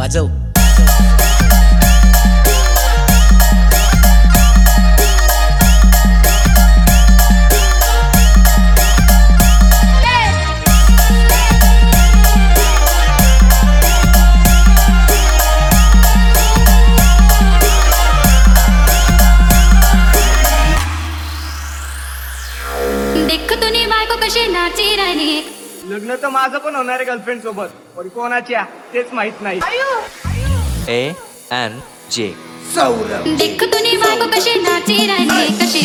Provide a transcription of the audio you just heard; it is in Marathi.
वाजव. देख तुनी बायको कशी नाची राहिली लग्न तर माझं पण होणार आहे गर्लफ्रेंड सोबत. पण कोणाच्या? तेच माहीत नाही. ए अँड जे. सौरभ. देख कशी कशी